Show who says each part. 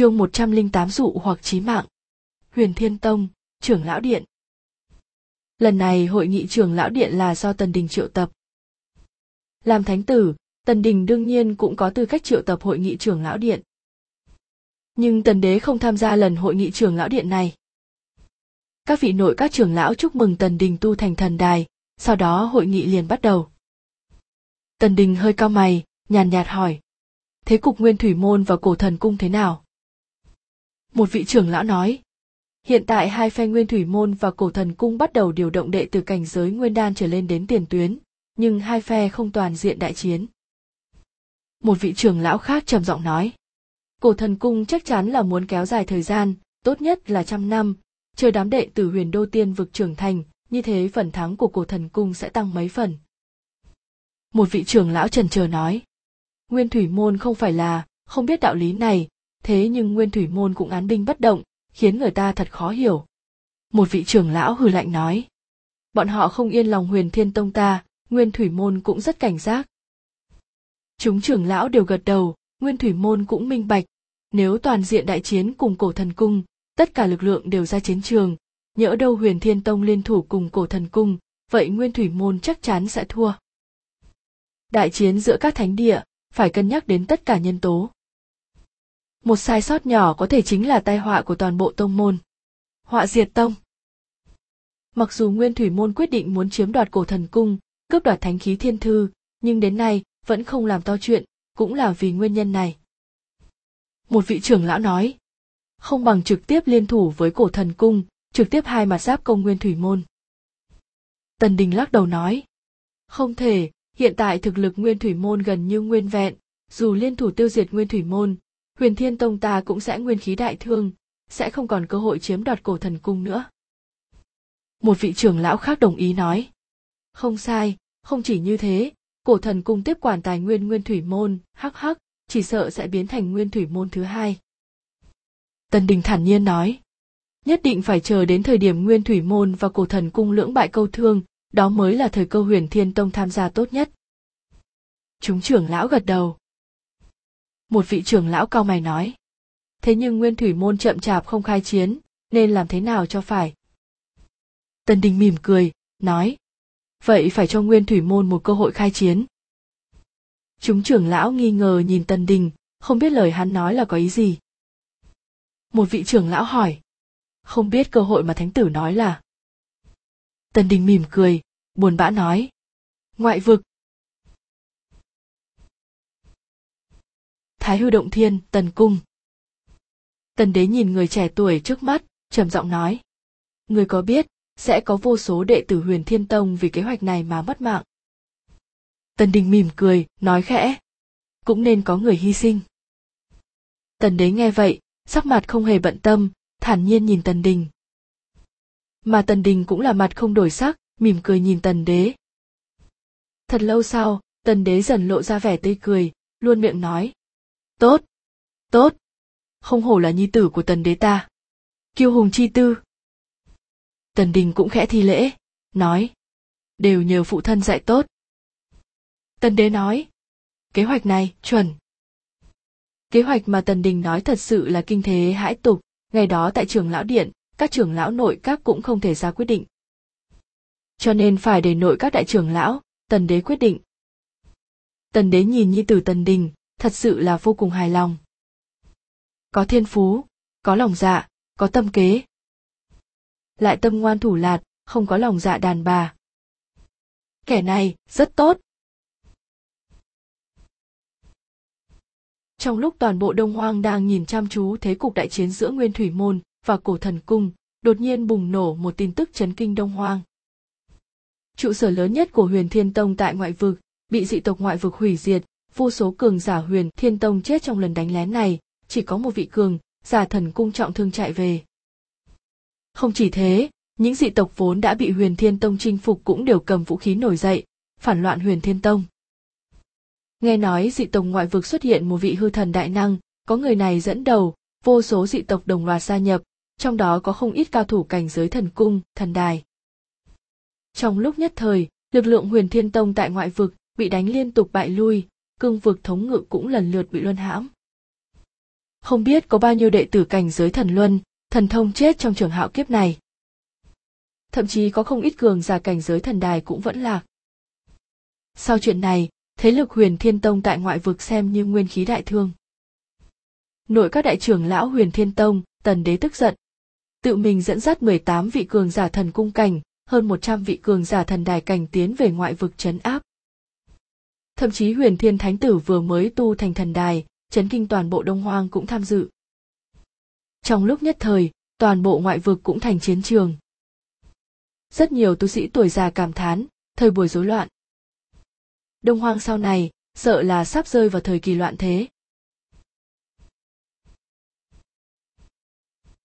Speaker 1: chương 108 dụ hoặc chí mạng. Huyền Thiên Tông, trưởng lão điện. Lần này hội nghị trưởng lão điện là do Tần Đình triệu tập. Làm thánh tử, Tần Đình đương nhiên cũng có tư cách triệu tập hội nghị trưởng lão điện. Nhưng Tần Đế không tham gia lần hội nghị trưởng lão điện này. Các vị nội các trưởng lão chúc mừng Tần Đình tu thành thần đài, sau đó hội nghị liền bắt đầu. Tần Đình hơi cao mày, nhàn nhạt hỏi. Thế cục nguyên thủy môn và cổ thần cung thế nào? Một vị trưởng lão nói. Hiện tại hai phe nguyên thủy môn và cổ thần cung bắt đầu điều động đệ từ cảnh giới nguyên đan trở lên đến tiền tuyến, nhưng hai phe không toàn diện đại chiến. Một vị trưởng lão khác trầm giọng nói. Cổ thần cung chắc chắn là muốn kéo dài thời gian, tốt nhất là trăm năm, chờ đám đệ tử huyền đô tiên vực trưởng thành, như thế phần thắng của cổ thần cung sẽ tăng mấy phần. Một vị trưởng lão trần chờ nói. Nguyên thủy môn không phải là, không biết đạo lý này, thế nhưng nguyên thủy môn cũng án binh bất động, khiến người ta thật khó hiểu. Một vị trưởng lão hừ lạnh nói. Bọn họ không yên lòng huyền thiên tông ta, nguyên thủy môn cũng rất cảnh giác. Chúng trưởng lão đều gật đầu, nguyên thủy môn cũng minh bạch. Nếu toàn diện đại chiến cùng cổ thần cung, tất cả lực lượng đều ra chiến trường, nhỡ đâu huyền thiên tông liên thủ cùng cổ thần cung, vậy nguyên thủy môn chắc chắn sẽ thua. Đại chiến giữa các thánh địa, phải cân nhắc đến tất cả nhân tố. Một sai sót nhỏ có thể chính là tai họa của toàn bộ tông môn. Họa diệt tông. Mặc dù Nguyên Thủy Môn quyết định muốn chiếm đoạt cổ thần cung, cướp đoạt thánh khí thiên thư, nhưng đến nay vẫn không làm to chuyện, cũng là vì nguyên nhân này. Một vị trưởng lão nói, không bằng trực tiếp liên thủ với cổ thần cung, trực tiếp hai mặt giáp công Nguyên Thủy Môn. Tần Đình lắc đầu nói, không thể, hiện tại thực lực Nguyên Thủy Môn gần như nguyên vẹn, dù liên thủ tiêu diệt Nguyên Thủy Môn, huyền thiên tông ta cũng sẽ nguyên khí đại thương, sẽ không còn cơ hội chiếm đoạt cổ thần cung nữa. Một vị trưởng lão khác đồng ý nói. Không sai, không chỉ như thế, cổ thần cung tiếp quản tài nguyên nguyên thủy môn, hắc hắc, chỉ sợ sẽ biến thành nguyên thủy môn thứ hai. Tần đình thản nhiên nói. Nhất định phải chờ đến thời điểm nguyên thủy môn và cổ thần cung lưỡng bại câu thương, đó mới là thời cơ huyền thiên tông tham gia tốt nhất. Chúng trưởng lão gật đầu một vị trưởng lão cao mày nói. Thế nhưng nguyên thủy môn chậm chạp không khai chiến, nên làm thế nào cho phải? Tần đình mỉm cười, nói. Vậy phải cho nguyên thủy môn một cơ hội khai chiến. Chúng trưởng lão nghi ngờ nhìn tần đình, không biết lời hắn nói là có ý gì. Một vị trưởng lão hỏi. Không biết cơ hội mà thánh tử nói là? Tần đình mỉm cười, buồn bã nói. Ngoại vực thái hư động thiên, tần cung. Tần đế nhìn người trẻ tuổi trước mắt, trầm giọng nói. Người có biết, sẽ có vô số đệ tử huyền thiên tông vì kế hoạch này mà mất mạng? Tần đình mỉm cười, nói khẽ. Cũng nên có người hy sinh. Tần đế nghe vậy, sắc mặt không hề bận tâm, thản nhiên nhìn tần đình. Mà tần đình cũng là mặt không đổi sắc, mỉm cười nhìn tần đế. Thật lâu sau, tần đế dần lộ ra vẻ tươi cười, luôn miệng nói. Tốt, tốt. Không hổ là nhi tử của tần đế ta. Kiêu hùng chi tư. Tần đình cũng khẽ thi lễ, nói. Đều nhờ phụ thân dạy tốt. Tần đế nói. Kế hoạch này, chuẩn. Kế hoạch mà tần đình nói thật sự là kinh thế hãi tục, ngày đó tại trường lão điện, các trưởng lão nội các cũng không thể ra quyết định. Cho nên phải để nội các đại trưởng lão, tần đế quyết định. Tần đế nhìn nhi tử tần đình, thật sự là vô cùng hài lòng. Có thiên phú, có lòng dạ có tâm kế. Lại tâm ngoan thủ lạt, không có lòng dạ đàn bà. Kẻ này, rất tốt. Trong lúc toàn bộ đông hoang đang nhìn chăm chú thế cục đại chiến giữa nguyên thủy môn và cổ thần cung, đột nhiên bùng nổ một tin tức chấn kinh đông hoang. Trụ sở lớn nhất của huyền thiên tông tại ngoại vực, bị dị tộc ngoại vực hủy diệt vô số cường giả huyền thiên tông chết trong lần đánh lén này, chỉ có một vị cường giả thần cung trọng thương chạy về. Không chỉ thế, những dị tộc vốn đã bị huyền thiên tông chinh phục cũng đều cầm vũ khí nổi dậy, phản loạn huyền thiên tông. Nghe nói dị tộc ngoại vực xuất hiện một vị hư thần đại năng, có người này dẫn đầu, vô số dị tộc đồng loạt gia nhập, trong đó có không ít cao thủ cảnh giới thần cung, thần đài. Trong lúc nhất thời, lực lượng huyền thiên tông tại ngoại vực bị đánh liên tục bại lui cương vực thống ngự cũng lần lượt bị luân hãm Không biết có bao nhiêu đệ tử cảnh giới thần luân, thần thông chết trong trường hạo kiếp này. Thậm chí có không ít cường giả cảnh giới thần đài cũng vẫn lạc. Sau chuyện này, thế lực huyền thiên tông tại ngoại vực xem như nguyên khí đại thương. Nội các đại trưởng lão huyền thiên tông, tần đế tức giận. Tự mình dẫn dắt 18 vị cường giả thần cung cảnh, hơn 100 vị cường giả thần đài cảnh tiến về ngoại vực chấn áp. Thậm chí huyền thiên thánh tử vừa mới tu thành thần đài, chấn kinh toàn bộ đông hoang cũng tham dự. Trong lúc nhất thời, toàn bộ ngoại vực cũng thành chiến trường. Rất nhiều tu sĩ tuổi già cảm thán, thời buổi rối loạn. Đông hoang sau này, sợ là sắp rơi vào thời kỳ loạn thế.